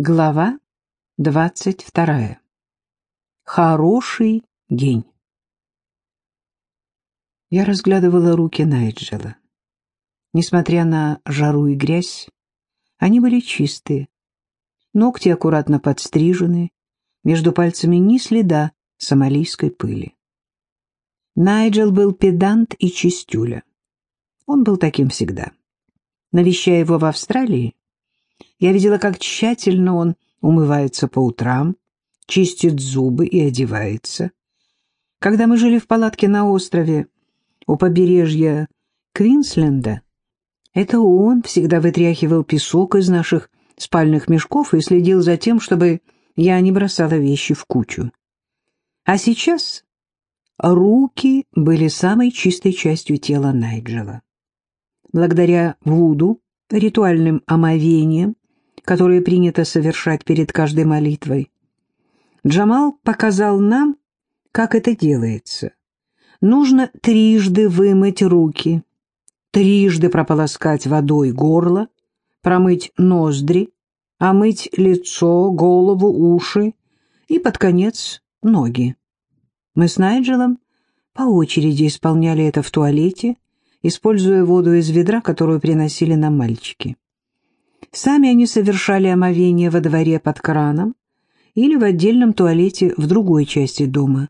Глава двадцать вторая. Хороший день. Я разглядывала руки Найджела. Несмотря на жару и грязь, они были чистые. Ногти аккуратно подстрижены, между пальцами ни следа сомалийской пыли. Найджел был педант и чистюля. Он был таким всегда. Навещая его в Австралии, я видела, как тщательно он умывается по утрам, чистит зубы и одевается. Когда мы жили в палатке на острове у побережья Квинсленда, это он всегда вытряхивал песок из наших спальных мешков и следил за тем, чтобы я не бросала вещи в кучу. А сейчас руки были самой чистой частью тела Найджела. Благодаря Вуду, ритуальным омовениям, которые принято совершать перед каждой молитвой, Джамал показал нам, как это делается. Нужно трижды вымыть руки, трижды прополоскать водой горло, промыть ноздри, омыть лицо, голову, уши и, под конец, ноги. Мы с Найджелом по очереди исполняли это в туалете, используя воду из ведра, которую приносили нам мальчики. Сами они совершали омовение во дворе под краном или в отдельном туалете в другой части дома.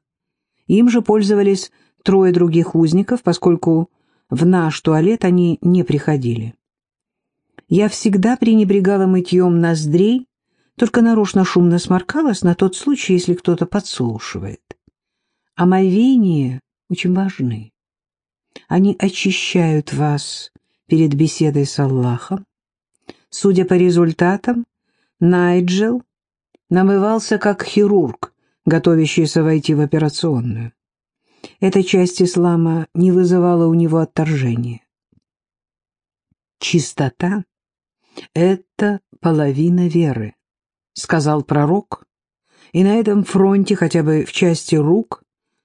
Им же пользовались трое других узников, поскольку в наш туалет они не приходили. Я всегда пренебрегала мытьем ноздрей, только нарочно шумно сморкалась на тот случай, если кто-то подслушивает. Омовения очень важны. Они очищают вас перед беседой с Аллахом. Судя по результатам, Найджел намывался как хирург, готовящийся войти в операционную. Эта часть ислама не вызывала у него отторжения. «Чистота — это половина веры», — сказал пророк, и на этом фронте, хотя бы в части рук,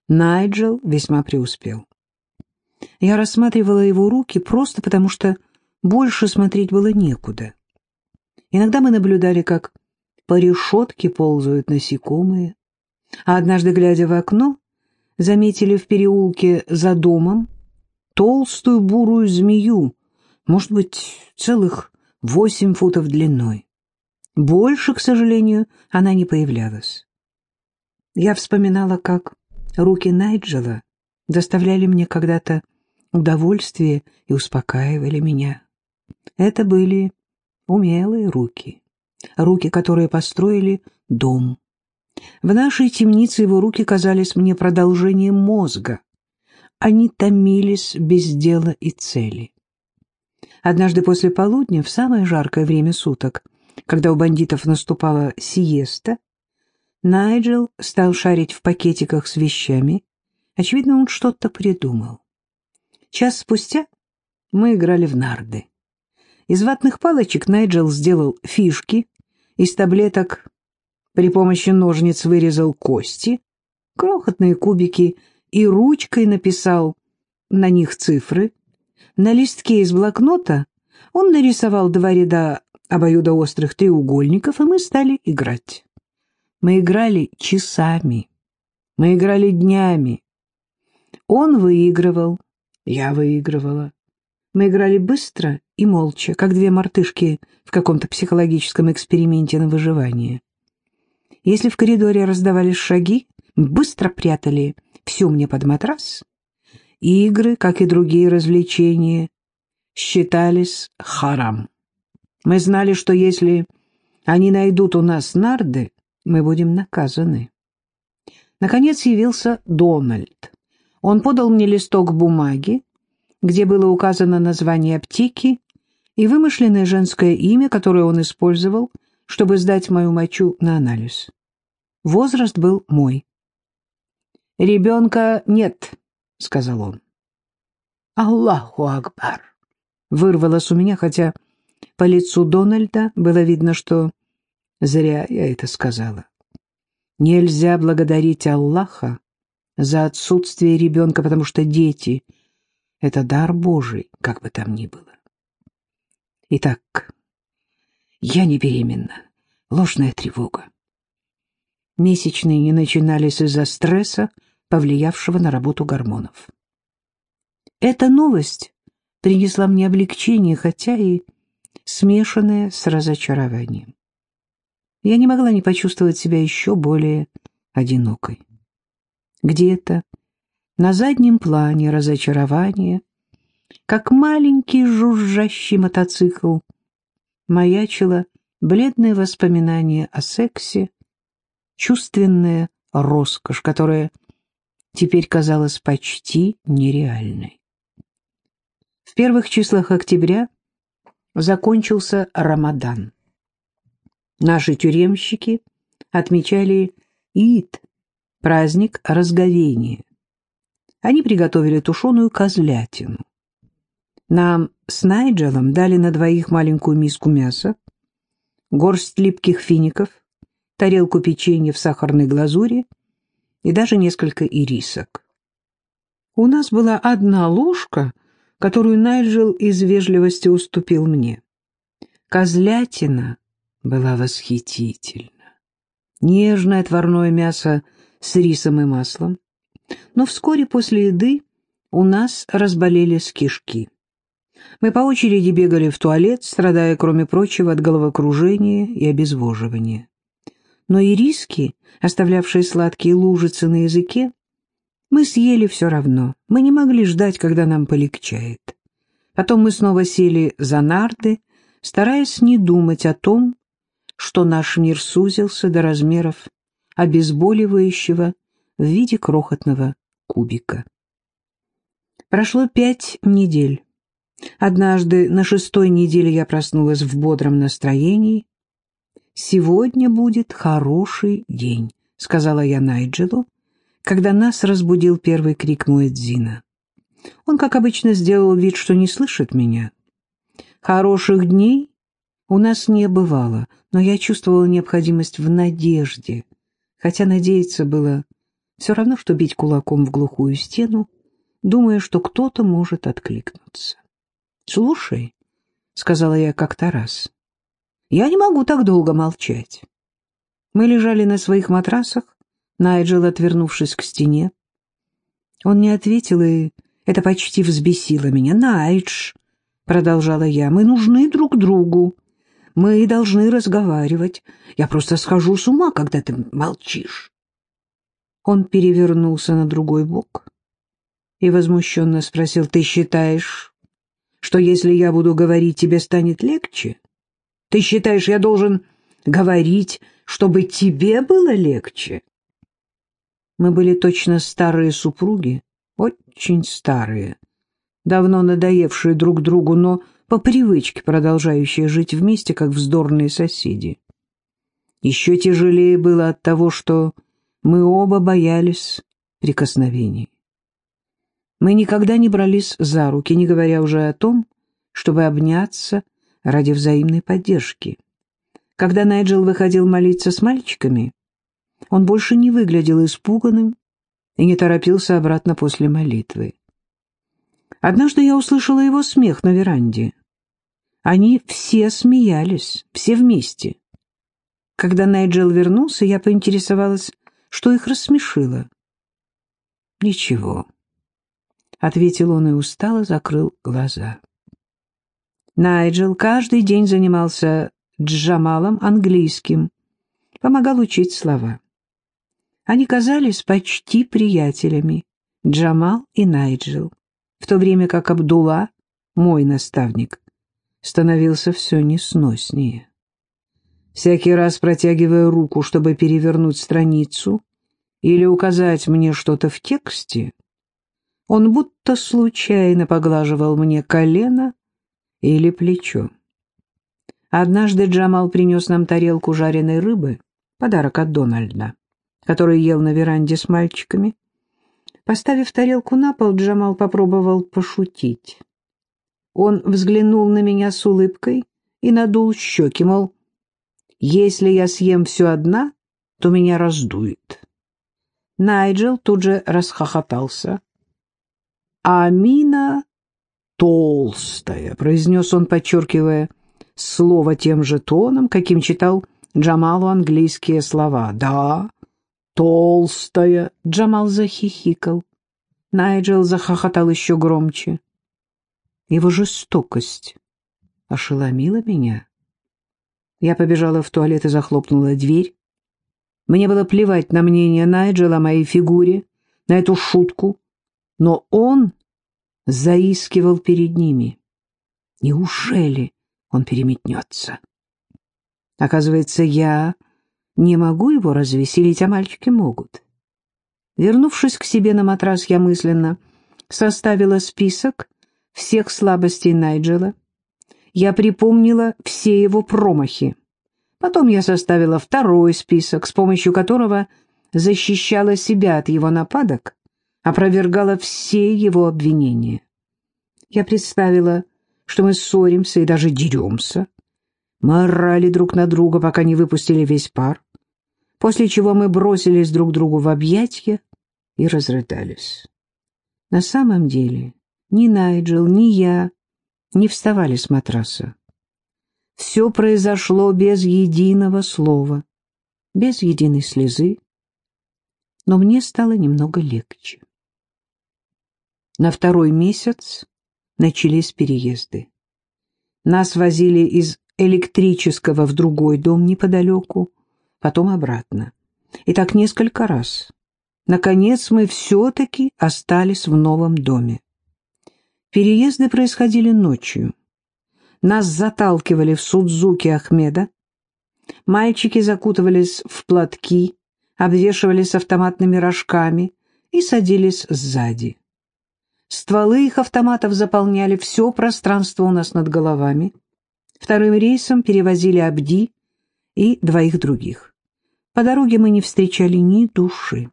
Найджел весьма преуспел. Я рассматривала его руки просто потому, что больше смотреть было некуда. Иногда мы наблюдали, как по решетке ползают насекомые, а однажды, глядя в окно, заметили в переулке за домом толстую бурую змею, может быть, целых восемь футов длиной. Больше, к сожалению, она не появлялась. Я вспоминала, как руки Найджела доставляли мне когда-то удовольствие и успокаивали меня. Это были умелые руки, руки, которые построили дом. В нашей темнице его руки казались мне продолжением мозга. Они томились без дела и цели. Однажды после полудня, в самое жаркое время суток, когда у бандитов наступала сиеста, Найджел стал шарить в пакетиках с вещами. Очевидно, он что-то придумал. Час спустя мы играли в нарды. Из ватных палочек Найджел сделал фишки, из таблеток при помощи ножниц вырезал кости, крохотные кубики и ручкой написал на них цифры. На листке из блокнота он нарисовал два ряда обоюдоострых треугольников, и мы стали играть. Мы играли часами, мы играли днями. Он выигрывал, я выигрывала. Мы играли быстро и молча, как две мартышки в каком-то психологическом эксперименте на выживание. Если в коридоре раздавались шаги, быстро прятали все мне под матрас. Игры, как и другие развлечения, считались харам. Мы знали, что если они найдут у нас нарды, мы будем наказаны. Наконец явился Дональд. Он подал мне листок бумаги, где было указано название аптеки и вымышленное женское имя, которое он использовал, чтобы сдать мою мочу на анализ. Возраст был мой. «Ребенка нет», — сказал он. «Аллаху Акбар!» — вырвалось у меня, хотя по лицу Дональда было видно, что зря я это сказала. Нельзя благодарить Аллаха за отсутствие ребенка, потому что дети — это дар Божий, как бы там ни было. Итак, я не беременна. ложная тревога. Месячные не начинались из-за стресса, повлиявшего на работу гормонов. Эта новость принесла мне облегчение, хотя и смешанное с разочарованием. Я не могла не почувствовать себя еще более одинокой. Где-то на заднем плане разочарования, как маленький жужжащий мотоцикл, маячило бледное воспоминание о сексе, чувственная роскошь, которая теперь казалась почти нереальной. В первых числах октября закончился Рамадан. Наши тюремщики отмечали Ид, праздник разговения. Они приготовили тушеную козлятину. Нам с Найджелом дали на двоих маленькую миску мяса, горсть липких фиников, тарелку печенья в сахарной глазури и даже несколько ирисок. У нас была одна ложка, которую Найджел из вежливости уступил мне. Козлятина была восхитительна. Нежное отварное мясо с рисом и маслом. Но вскоре после еды у нас разболелись кишки. Мы по очереди бегали в туалет, страдая, кроме прочего, от головокружения и обезвоживания. Но и риски, оставлявшие сладкие лужицы на языке, мы съели все равно. Мы не могли ждать, когда нам полегчает. Потом мы снова сели за нарды, стараясь не думать о том, что наш мир сузился до размеров обезболивающего в виде крохотного кубика. Прошло пять недель. Однажды на шестой неделе я проснулась в бодром настроении. «Сегодня будет хороший день», — сказала я Найджелу, когда нас разбудил первый крик Муэдзина. Он, как обычно, сделал вид, что не слышит меня. Хороших дней у нас не бывало, но я чувствовала необходимость в надежде, хотя надеяться было все равно, что бить кулаком в глухую стену, думая, что кто-то может откликнуться. «Слушай», — сказала я как-то раз, — «я не могу так долго молчать». Мы лежали на своих матрасах, Найджел, отвернувшись к стене. Он не ответил, и это почти взбесило меня. «Найдж», — продолжала я, — «мы нужны друг другу. Мы должны разговаривать. Я просто схожу с ума, когда ты молчишь». Он перевернулся на другой бок и возмущенно спросил, «Ты считаешь, что если я буду говорить, тебе станет легче? Ты считаешь, я должен говорить, чтобы тебе было легче? Мы были точно старые супруги, очень старые, давно надоевшие друг другу, но по привычке продолжающие жить вместе, как вздорные соседи. Еще тяжелее было от того, что мы оба боялись прикосновений. Мы никогда не брались за руки, не говоря уже о том, чтобы обняться ради взаимной поддержки. Когда Найджел выходил молиться с мальчиками, он больше не выглядел испуганным и не торопился обратно после молитвы. Однажды я услышала его смех на веранде. Они все смеялись, все вместе. Когда Найджел вернулся, я поинтересовалась, что их рассмешило. «Ничего», ответил он и устало закрыл глаза. Найджел каждый день занимался Джамалом английским, помогал учить слова. Они казались почти приятелями, Джамал и Найджел, в то время как Абдулла, мой наставник, становился все несноснее. Всякий раз протягивая руку, чтобы перевернуть страницу или указать мне что-то в тексте, он будто случайно поглаживал мне колено или плечо. Однажды Джамал принес нам тарелку жареной рыбы, подарок от Дональда, который ел на веранде с мальчиками. Поставив тарелку на пол, Джамал попробовал пошутить. Он взглянул на меня с улыбкой и надул щеки, мол, «Если я съем все одна, то меня раздует». Найджел тут же расхохотался. «Амина толстая», — произнес он, подчеркивая слово тем же тоном, каким читал Джамалу английские слова. «Да, толстая!» Джамал захихикал. Найджел захохотал еще громче. Его жестокость ошеломила меня. Я побежала в туалет и захлопнула дверь. Мне было плевать на мнение Найджела о моей фигуре, на эту шутку, но он заискивал перед ними. Неужели он переметнется? Оказывается, я не могу его развеселить, а мальчики могут. Вернувшись к себе на матрас, я мысленно составила список всех слабостей Найджела. Я припомнила все его промахи. Потом я составила второй список, с помощью которого защищала себя от его нападок, опровергала все его обвинения. Я представила, что мы ссоримся и даже деремся. Мы орали друг на друга, пока не выпустили весь пар, после чего мы бросились друг другу в объятья и разрыдались. На самом деле ни Найджел, ни я не вставали с матраса. Все произошло без единого слова, без единой слезы, но мне стало немного легче. На второй месяц начались переезды. Нас возили из электрического в другой дом неподалеку, потом обратно. И так несколько раз. Наконец мы все-таки остались в новом доме. Переезды происходили ночью. Нас заталкивали в Судзуки Ахмеда. Мальчики закутывались в платки, обвешивались автоматными рожками и садились сзади. Стволы их автоматов заполняли все пространство у нас над головами. Вторым рейсом перевозили Абди и двоих других. По дороге мы не встречали ни души.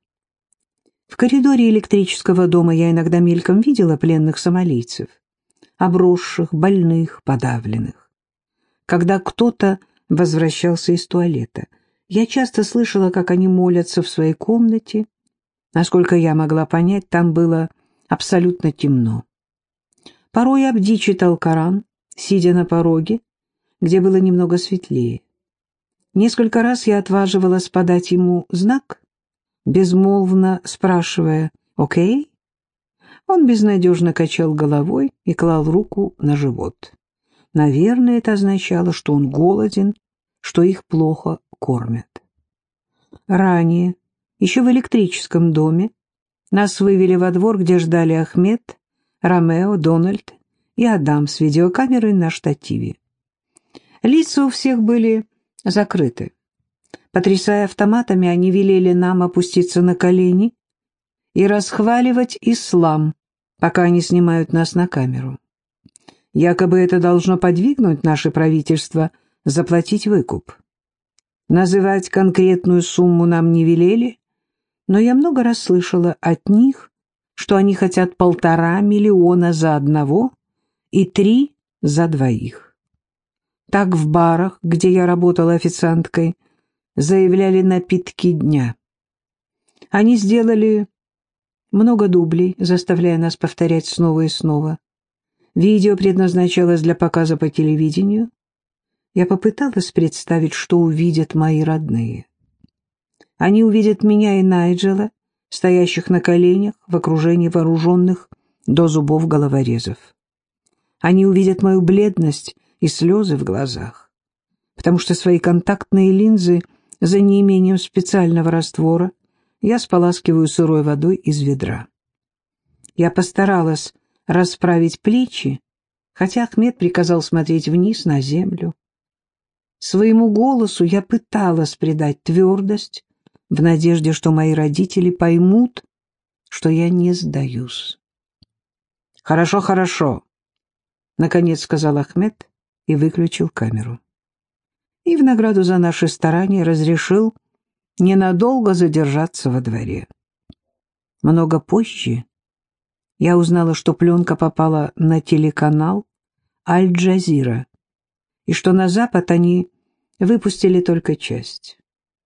В коридоре электрического дома я иногда мельком видела пленных сомалийцев, обросших, больных, подавленных. Когда кто-то возвращался из туалета, я часто слышала, как они молятся в своей комнате. Насколько я могла понять, там было абсолютно темно. Порой Абди читал Коран, сидя на пороге, где было немного светлее. Несколько раз я отваживалась подать ему знак, безмолвно спрашивая «Окей?». Он безнадежно качал головой и клал руку на живот. Наверное, это означало, что он голоден, что их плохо кормят. Ранее, еще в электрическом доме, нас вывели во двор, где ждали Ахмед, Ромео, Дональд и Адам с видеокамерой на штативе. Лица у всех были закрыты. Потрясая автоматами, они велели нам опуститься на колени и расхваливать ислам, пока они снимают нас на камеру. Якобы это должно подвигнуть наше правительство заплатить выкуп. Называть конкретную сумму нам не велели, но я много раз слышала от них, что они хотят полтора миллиона за одного и три за двоих. Так в барах, где я работала официанткой, заявляли напитки дня. Они сделали много дублей, заставляя нас повторять снова и снова. Видео предназначалось для показа по телевидению. Я попыталась представить, что увидят мои родные. Они увидят меня и Найджела, стоящих на коленях в окружении вооруженных до зубов головорезов. Они увидят мою бледность и слезы в глазах, потому что свои контактные линзы за неимением специального раствора я споласкиваю сырой водой из ведра. Я постаралась расправить плечи, хотя Ахмед приказал смотреть вниз на землю. Своему голосу я пыталась придать твердость, в надежде, что мои родители поймут, что я не сдаюсь. «Хорошо, хорошо», — наконец сказал Ахмед и выключил камеру. И в награду за наши старания разрешил ненадолго задержаться во дворе. Много позже я узнала, что пленка попала на телеканал «Аль-Джазира», и что на Запад они выпустили только часть.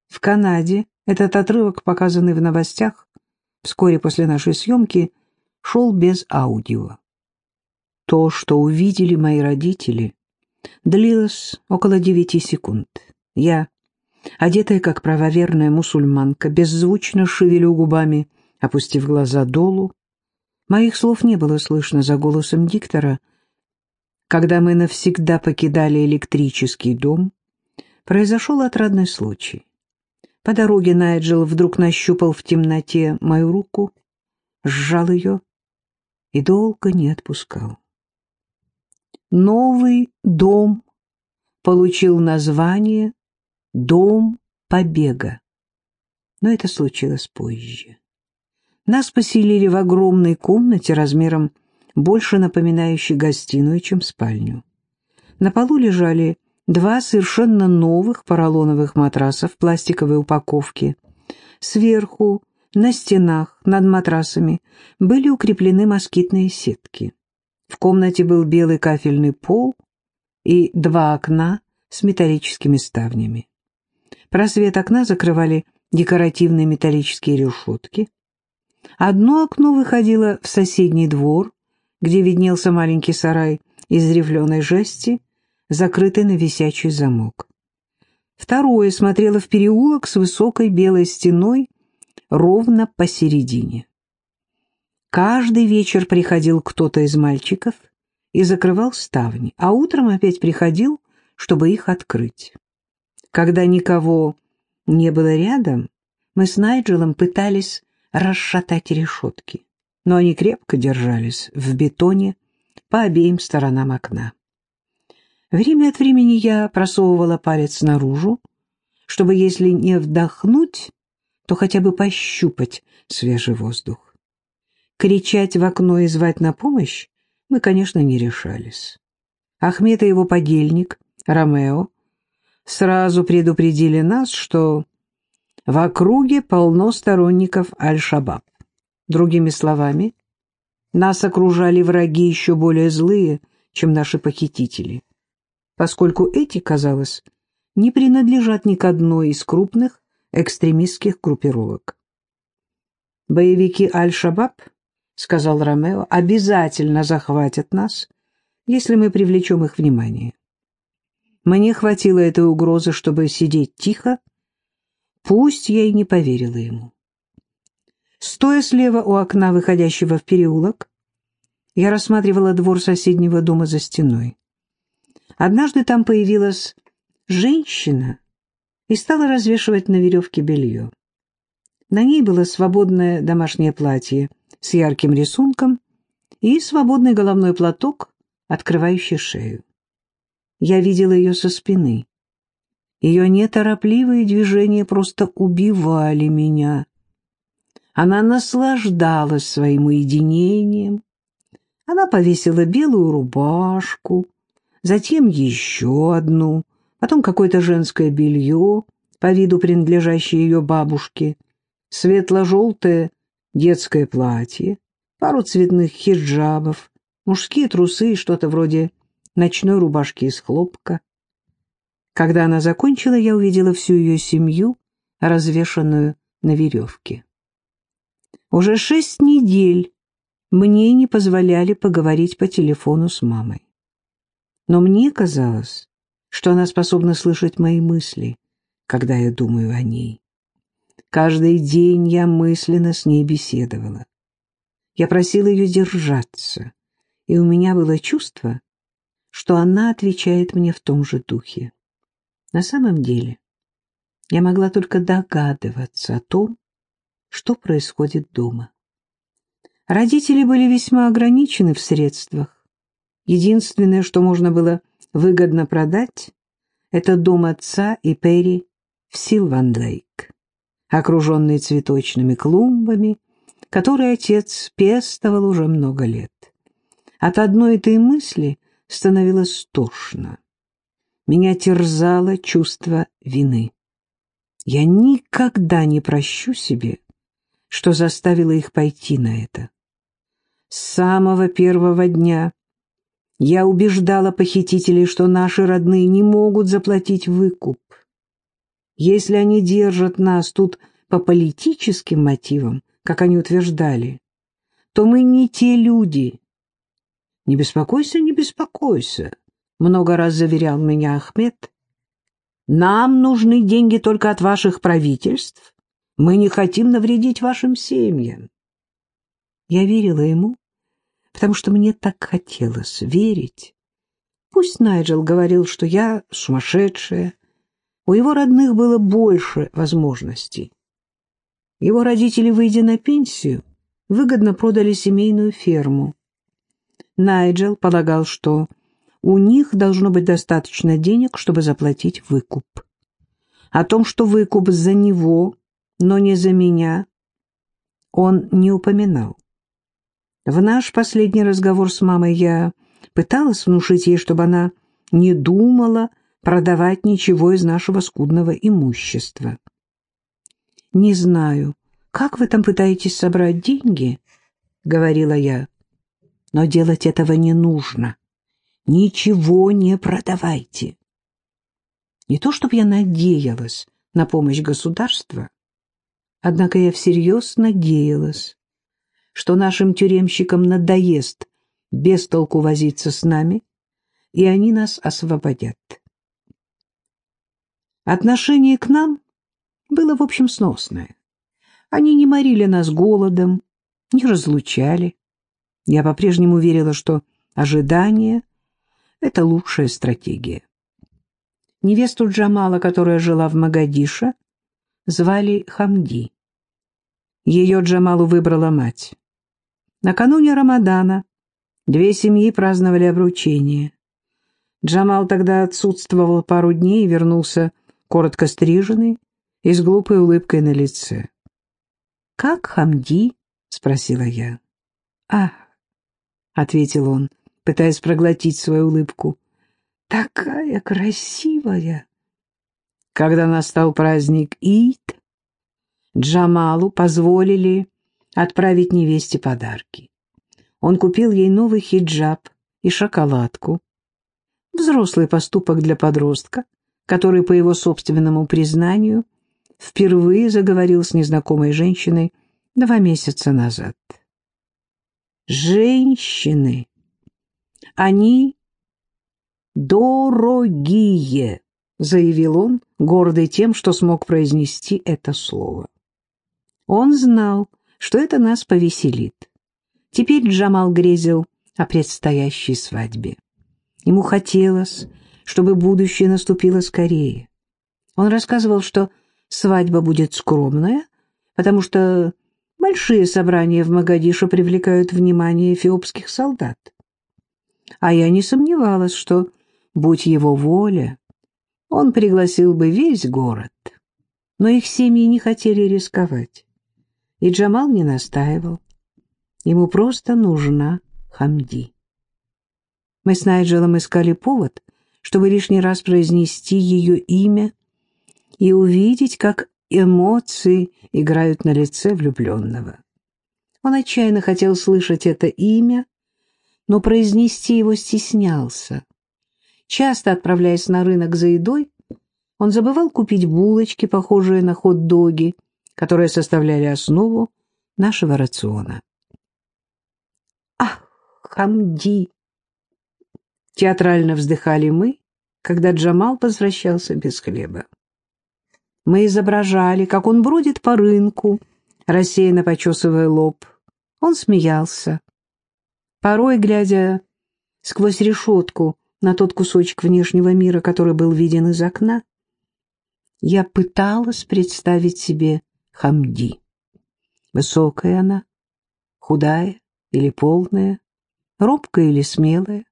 В Канаде этот отрывок, показанный в новостях вскоре после нашей съемки, шел без аудио. То, что увидели мои родители, длилось около девяти секунд. Я Одетая, как правоверная мусульманка, беззвучно шевелю губами, опустив глаза долу. Моих слов не было слышно за голосом диктора. Когда мы навсегда покидали электрический дом, произошел отрадный случай. По дороге Найджел вдруг нащупал в темноте мою руку, сжал ее и долго не отпускал. Новый дом получил название «Дом побега», но это случилось позже. Нас поселили в огромной комнате размером больше напоминающей гостиную, чем спальню. На полу лежали два совершенно новых поролоновых матраса в пластиковой упаковке. Сверху, на стенах, над матрасами были укреплены москитные сетки. В комнате был белый кафельный пол и два окна с металлическими ставнями. Просвет окна закрывали декоративные металлические решетки. Одно окно выходило в соседний двор, где виднелся маленький сарай из рифленой жести, закрытый на висячий замок. Второе смотрело в переулок с высокой белой стеной ровно посередине. Каждый вечер приходил кто-то из мальчиков и закрывал ставни, а утром опять приходил, чтобы их открыть. Когда никого не было рядом, мы с Найджелом пытались расшатать решетки, но они крепко держались в бетоне по обеим сторонам окна. Время от времени я просовывала палец наружу, чтобы, если не вдохнуть, то хотя бы пощупать свежий воздух. Кричать в окно и звать на помощь мы, конечно, не решались. Ахмед и его подельник, Ромео, сразу предупредили нас, что в округе полно сторонников Аль-Шабаб. Другими словами, нас окружали враги еще более злые, чем наши похитители, поскольку эти, казалось, не принадлежат ни к одной из крупных экстремистских группировок. «Боевики Аль-Шабаб, — сказал Ромео, — обязательно захватят нас, если мы привлечем их внимание. Мне хватило этой угрозы, чтобы сидеть тихо, пусть я и не поверила ему. Стоя слева у окна, выходящего в переулок, я рассматривала двор соседнего дома за стеной. Однажды там появилась женщина и стала развешивать на веревке белье. На ней было свободное домашнее платье с ярким рисунком и свободный головной платок, открывающий шею. Я видела ее со спины. Ее неторопливые движения просто убивали меня. Она наслаждалась своим уединением. Она повесила белую рубашку, затем еще одну, потом какое-то женское белье, по виду принадлежащее ее бабушке, светло-желтое детское платье, пару цветных хиджабов, мужские трусы и что-то вроде ночной рубашки из хлопка. Когда она закончила, я увидела всю ее семью, развешанную на веревке. Уже шесть недель мне не позволяли поговорить по телефону с мамой. Но мне казалось, что она способна слышать мои мысли, когда я думаю о ней. Каждый день я мысленно с ней беседовала. Я просила ее держаться, и у меня было чувство, что она отвечает мне в том же духе. На самом деле, я могла только догадываться о том, что происходит дома. Родители были весьма ограничены в средствах. Единственное, что можно было выгодно продать, это дом отца и Перри в Силван-Лейк, окруженный цветочными клумбами, которые отец пестовал уже много лет. От одной этой мысли становилось тошно. Меня терзало чувство вины. Я никогда не прощу себе, что заставила их пойти на это. С самого первого дня я убеждала похитителей, что наши родные не могут заплатить выкуп. Если они держат нас тут по политическим мотивам, как они утверждали, то мы не те люди, «Не беспокойся, не беспокойся», — много раз заверял меня Ахмед. Нам нужны деньги только от ваших правительств. Мы не хотим навредить вашим семьям. Я верила ему, потому что мне так хотелось верить. Пусть Найджел говорил, что я сумасшедшая, у его родных было больше возможностей. Его родители, выйдя на пенсию, выгодно продали семейную ферму. Найджел полагал, что у них должно быть достаточно денег, чтобы заплатить выкуп. О том, что выкуп за него, но не за меня, он не упоминал. В наш последний разговор с мамой я пыталась внушить ей, чтобы она не думала продавать ничего из нашего скудного имущества. «Не знаю, как вы там пытаетесь собрать деньги?» — говорила я. «Но делать этого не нужно. Ничего не продавайте». Не то чтобы я надеялась на помощь государства, однако я всерьез надеялась, что нашим тюремщикам надоест без толку возиться с нами, и они нас освободят. Отношение к нам было, в общем, сносное. Они не морили нас голодом, не разлучали. Я по-прежнему верила, что ожидание — это лучшая стратегия. Невесту Джамала, которая жила в Магадише, звали Хамди. Ее Джамалу выбрала мать. Накануне Рамадана две семьи праздновали обручение. Джамал тогда отсутствовал пару дней и вернулся коротко стриженный и с глупой улыбкой на лице. «Как Хамди?» — спросила я. «Ах!» — ответил он, пытаясь проглотить свою улыбку. «Такая красивая!» Когда настал праздник Ид, Джамалу позволили отправить невесте подарки. Он купил ей новый хиджаб и шоколадку. Взрослый поступок для подростка, который, по его собственному признанию, впервые заговорил с незнакомой женщиной два месяца назад. Женщины, они дорогие, заявил он, гордый тем, что смог произнести это слово. Он знал, что это нас повеселит. Теперь Джамал грезил о предстоящей свадьбе. Ему хотелось, чтобы будущее наступило скорее. Он рассказывал, что свадьба будет скромная, потому что большие собрания в Магадишу привлекают внимание эфиопских солдат. А я не сомневалась, что, будь его воля, он пригласил бы весь город. Но их семьи не хотели рисковать. И Джамал не настаивал. Ему просто нужна Хамди. Мы с Найджелом искали повод, чтобы лишний раз произнести ее имя и увидеть, как эмоции играют на лице влюбленного. Он отчаянно хотел слышать это имя, но произнести его стеснялся. Часто отправляясь на рынок за едой, он забывал купить булочки, похожие на хот-доги, которые составляли основу нашего рациона. «Ах, Хамди!» Театрально вздыхали мы, когда Джамал возвращался без хлеба. Мы изображали, как он бродит по рынку, рассеянно почесывая лоб. Он смеялся. Порой, глядя сквозь решетку на тот кусочек внешнего мира, который был виден из окна, я пыталась представить себе Хамди. Высокая она, худая или полная, робкая или смелая.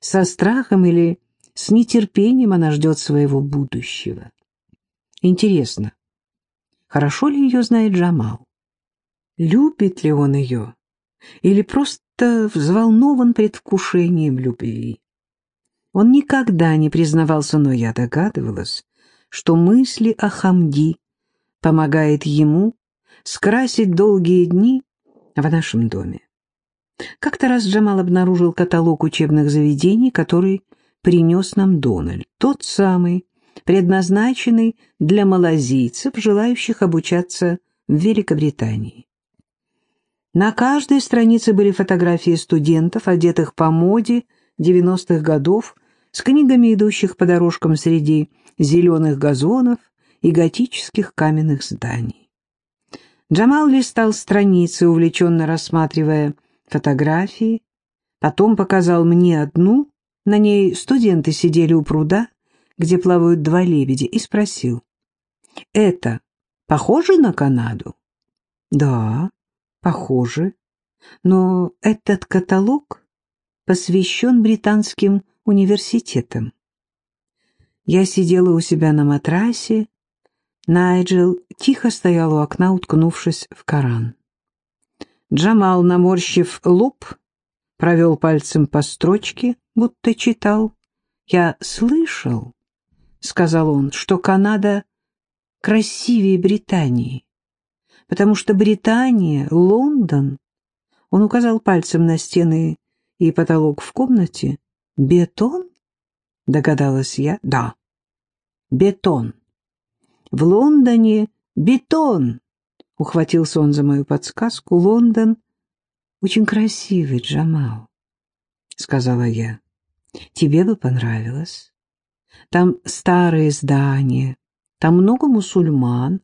Со страхом или с нетерпением она ждет своего будущего. Интересно, хорошо ли ее знает Джамал? Любит ли он ее? Или просто взволнован предвкушением любви? Он никогда не признавался, но я догадывалась, что мысли о Хамди помогает ему скрасить долгие дни в нашем доме. Как-то раз Джамал обнаружил каталог учебных заведений, который принес нам Дональд, тот самый, предназначенный для малазийцев, желающих обучаться в Великобритании. На каждой странице были фотографии студентов, одетых по моде 90-х годов с книгами, идущих по дорожкам среди зеленых газонов и готических каменных зданий. Джамал листал страницы, увлеченно рассматривая фотографии, потом показал мне одну, на ней студенты сидели у пруда, где плавают два лебедя, и спросил, «Это похоже на Канаду?» «Да, похоже, но этот каталог посвящен британским университетам. Я сидела у себя на матрасе, Найджел тихо стоял у окна, уткнувшись в Коран. Джамал, наморщив лоб, провел пальцем по строчке, будто читал. «Я слышал», — сказал он, — «что Канада красивее Британии, потому что Британия, Лондон...» Он указал пальцем на стены и потолок в комнате. «Бетон?» — догадалась я. «Да, бетон». В Лондоне бетон, — ухватился он за мою подсказку. Лондон очень красивый, Джамал, — сказала я. Тебе бы понравилось. Там старые здания, там много мусульман.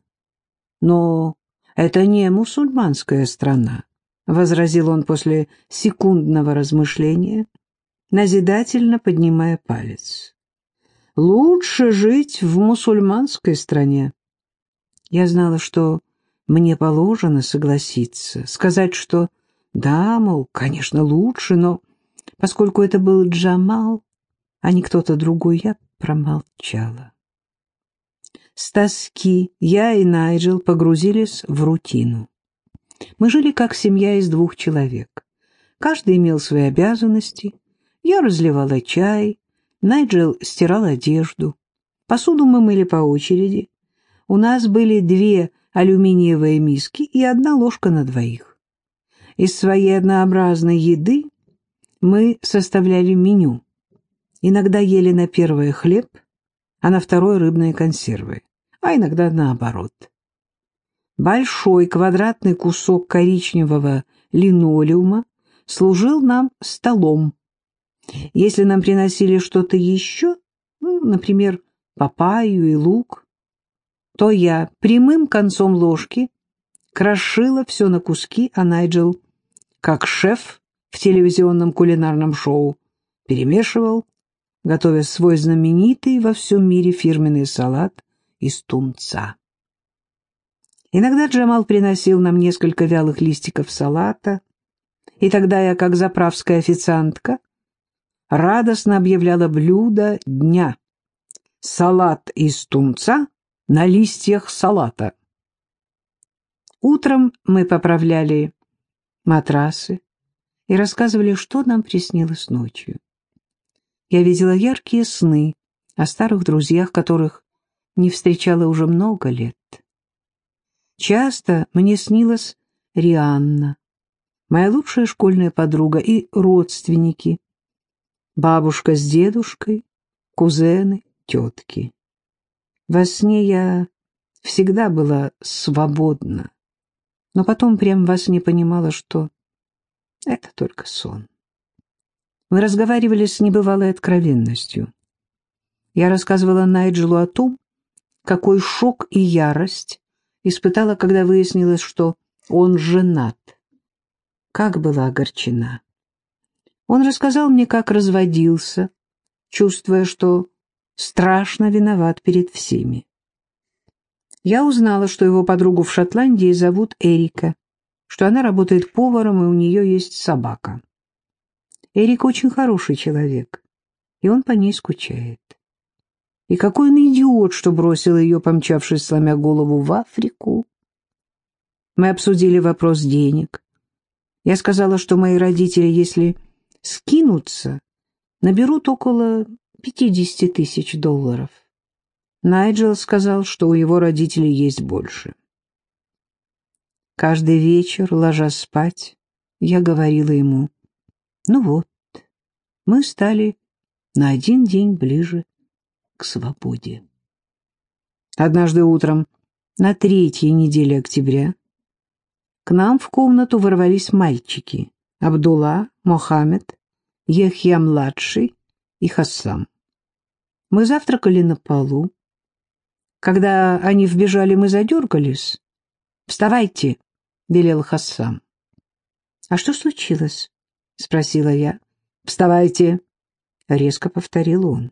Но это не мусульманская страна, — возразил он после секундного размышления, назидательно поднимая палец. Лучше жить в мусульманской стране. Я знала, что мне положено согласиться, сказать, что да, мол, конечно, лучше, но поскольку это был Джамал, а не кто-то другой, я промолчала. С тоски я и Найджел погрузились в рутину. Мы жили как семья из двух человек. Каждый имел свои обязанности. Я разливала чай, Найджел стирал одежду. Посуду мы мыли по очереди. У нас были две алюминиевые миски и одна ложка на двоих. Из своей однообразной еды мы составляли меню. Иногда ели на первое хлеб, а на второе рыбные консервы, а иногда наоборот. Большой квадратный кусок коричневого линолеума служил нам столом, если нам приносили что-то еще, ну, например, папайю и лук, то я прямым концом ложки крошила все на куски, а Найджел, как шеф в телевизионном кулинарном шоу, перемешивал, готовя свой знаменитый во всем мире фирменный салат из тунца. Иногда Джамал приносил нам несколько вялых листиков салата, и тогда я, как заправская официантка, радостно объявляла блюдо дня. Салат из тунца на листьях салата. Утром мы поправляли матрасы и рассказывали, что нам приснилось ночью. Я видела яркие сны о старых друзьях, которых не встречала уже много лет. Часто мне снилась Рианна, моя лучшая школьная подруга и родственники, бабушка с дедушкой, кузены, тетки. Во сне я всегда была свободна, но потом прямо во сне понимала, что это только сон. Мы разговаривали с небывалой откровенностью. Я рассказывала Найджелу о том, какой шок и ярость испытала, когда выяснилось, что он женат. Как была огорчена. Он рассказал мне, как разводился, чувствуя, что страшно виноват перед всеми. Я узнала, что его подругу в Шотландии зовут Эрика, что она работает поваром, и у нее есть собака. Эрика очень хороший человек, и он по ней скучает. И какой он идиот, что бросил ее, помчавшись, сломя голову, в Африку. Мы обсудили вопрос денег. Я сказала, что мои родители, если скинутся, наберут около 50 тысяч долларов. Найджел сказал, что у его родителей есть больше. Каждый вечер, ложась спать, я говорила ему, ну вот, мы стали на один день ближе к свободе. Однажды утром, на третьей неделе октября, к нам в комнату ворвались мальчики. Абдулла, Мохаммед, Ехья-младший и Хассам. Мы завтракали на полу. Когда они вбежали, мы задергались. «Вставайте!» — велел Хассам. «А что случилось?» — спросила я. «Вставайте!» — резко повторил он.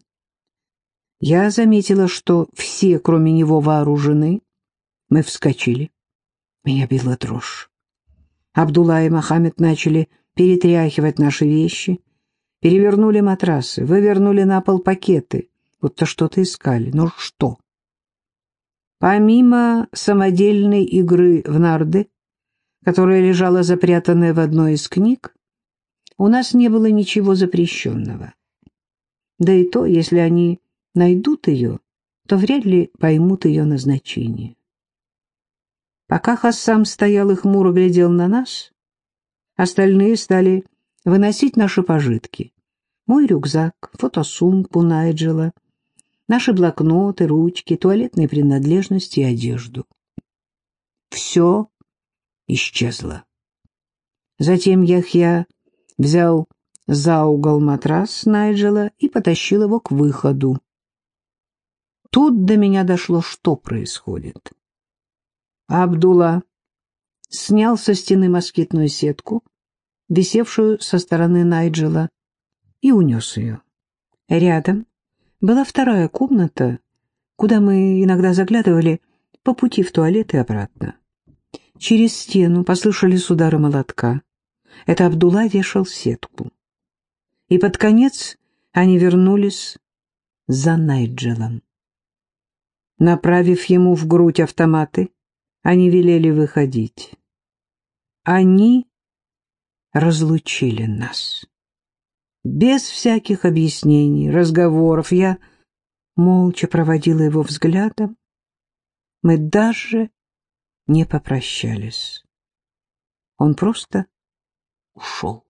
Я заметила, что все, кроме него, вооружены. Мы вскочили. Меня била дрожь. Абдулла и Мохаммед начали перетряхивать наши вещи, перевернули матрасы, вывернули на пол пакеты, будто что-то искали. Но что? Помимо самодельной игры в нарды, которая лежала запрятанная в одной из книг, у нас не было ничего запрещенного. Да и то, если они найдут ее, то вряд ли поймут ее назначение. Пока Хассам стоял и хмуро глядел на нас, остальные стали выносить наши пожитки. Мой рюкзак, фотосумку Найджела, наши блокноты, ручки, туалетные принадлежности и одежду. Все исчезло. Затем Яхья взял за угол матрас Найджела и потащил его к выходу. Тут до меня дошло, что происходит. Абдулла снял со стены москитную сетку, висевшую со стороны Найджела, и унес ее. Рядом была вторая комната, куда мы иногда заглядывали по пути в туалет и обратно. Через стену послышались удары молотка. Это Абдулла вешал сетку. И под конец они вернулись за Найджелом. Направив ему в грудь автоматы, они велели выходить. Они разлучили нас. Без всяких объяснений, разговоров я молча проводила его взглядом. Мы даже не попрощались. Он просто ушел.